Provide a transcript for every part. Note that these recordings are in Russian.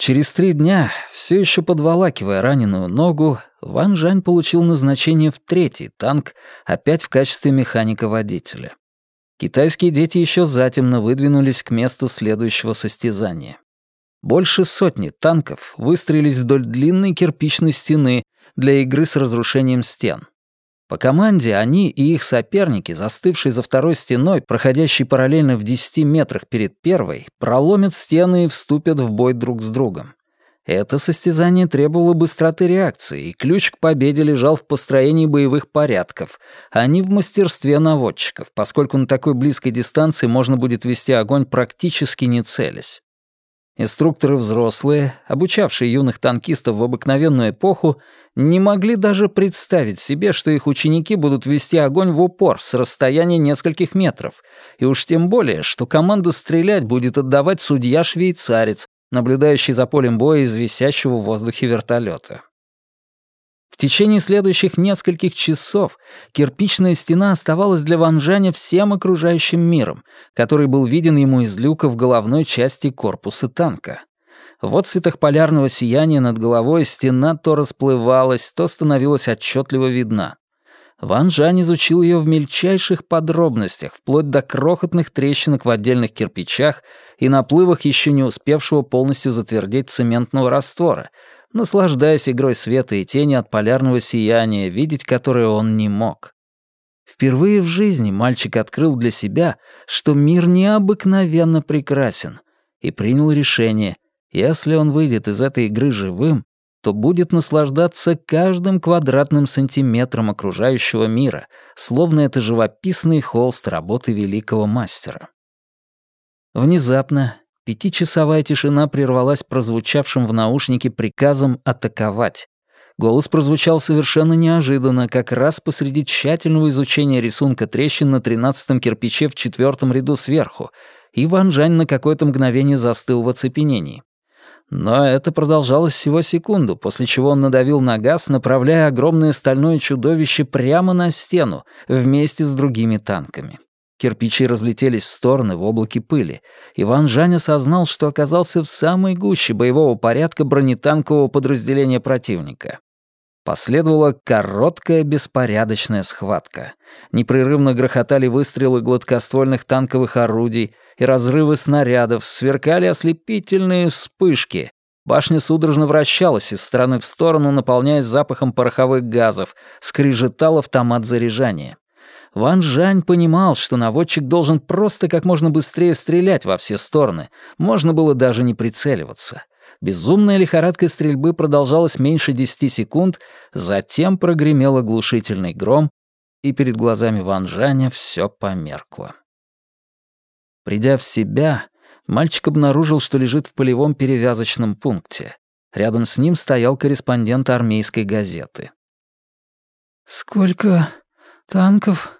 Через три дня, все еще подволакивая раненую ногу, Ван Жань получил назначение в третий танк, опять в качестве механика-водителя. Китайские дети еще затемно выдвинулись к месту следующего состязания. Больше сотни танков выстроились вдоль длинной кирпичной стены для игры с разрушением стен. По команде они и их соперники, застывшие за второй стеной, проходящей параллельно в 10 метрах перед первой, проломят стены и вступят в бой друг с другом. Это состязание требовало быстроты реакции, и ключ к победе лежал в построении боевых порядков, а не в мастерстве наводчиков, поскольку на такой близкой дистанции можно будет вести огонь практически не целясь. Инструкторы взрослые, обучавшие юных танкистов в обыкновенную эпоху, не могли даже представить себе, что их ученики будут вести огонь в упор с расстояния нескольких метров, и уж тем более, что команду стрелять будет отдавать судья-швейцарец, наблюдающий за полем боя из висящего в воздухе вертолета. Течение следующих нескольких часов кирпичная стена оставалась для Ванжаня всем окружающим миром, который был виден ему из люка в головной части корпуса танка. В отцветах полярного сияния над головой стена то расплывалась, то становилась отчетливо видна. Ван Жан изучил ее в мельчайших подробностях, вплоть до крохотных трещинок в отдельных кирпичах и наплывах еще не успевшего полностью затвердеть цементного раствора, наслаждаясь игрой света и тени от полярного сияния, видеть которое он не мог. Впервые в жизни мальчик открыл для себя, что мир необыкновенно прекрасен, и принял решение, если он выйдет из этой игры живым, то будет наслаждаться каждым квадратным сантиметром окружающего мира, словно это живописный холст работы великого мастера. Внезапно Пятичасовая тишина прервалась прозвучавшим в наушнике приказом атаковать. Голос прозвучал совершенно неожиданно, как раз посреди тщательного изучения рисунка трещин на тринадцатом кирпиче в четвертом ряду сверху, и Ван Жань на какое-то мгновение застыл в оцепенении. Но это продолжалось всего секунду, после чего он надавил на газ, направляя огромное стальное чудовище прямо на стену, вместе с другими танками. Кирпичи разлетелись в стороны в облаке пыли. Иван Жань осознал, что оказался в самой гуще боевого порядка бронетанкового подразделения противника. Последовала короткая беспорядочная схватка. Непрерывно грохотали выстрелы гладкоствольных танковых орудий и разрывы снарядов, сверкали ослепительные вспышки. Башня судорожно вращалась из стороны в сторону, наполняясь запахом пороховых газов, скрижетал автомат заряжания. Ван Жань понимал, что наводчик должен просто как можно быстрее стрелять во все стороны. Можно было даже не прицеливаться. Безумная лихорадка стрельбы продолжалась меньше десяти секунд, затем прогремел оглушительный гром, и перед глазами Ван Жаня все померкло. Придя в себя, мальчик обнаружил, что лежит в полевом перевязочном пункте. Рядом с ним стоял корреспондент армейской газеты. «Сколько танков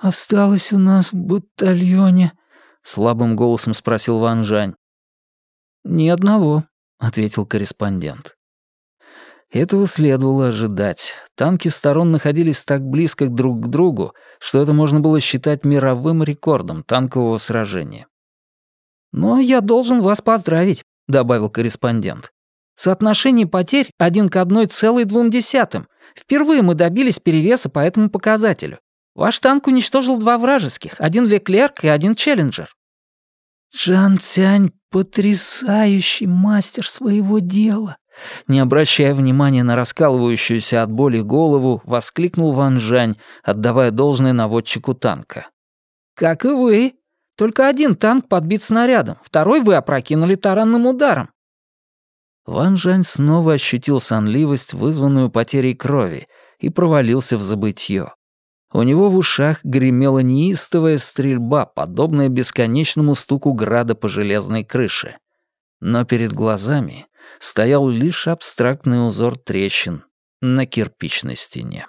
«Осталось у нас в батальоне?» — слабым голосом спросил Ван Жань. «Ни одного», — ответил корреспондент. Этого следовало ожидать. Танки сторон находились так близко друг к другу, что это можно было считать мировым рекордом танкового сражения. «Но я должен вас поздравить», — добавил корреспондент. «Соотношение потерь один к одной целый двум десятым. Впервые мы добились перевеса по этому показателю. Ваш танк уничтожил два вражеских, один Леклерк и один Челленджер». «Джан Цянь — потрясающий мастер своего дела», не обращая внимания на раскалывающуюся от боли голову, воскликнул Ван Жань, отдавая должное наводчику танка. «Как и вы. Только один танк подбит снарядом, второй вы опрокинули таранным ударом». Ван Жань снова ощутил сонливость, вызванную потерей крови, и провалился в забытье. У него в ушах гремела неистовая стрельба, подобная бесконечному стуку града по железной крыше. Но перед глазами стоял лишь абстрактный узор трещин на кирпичной стене.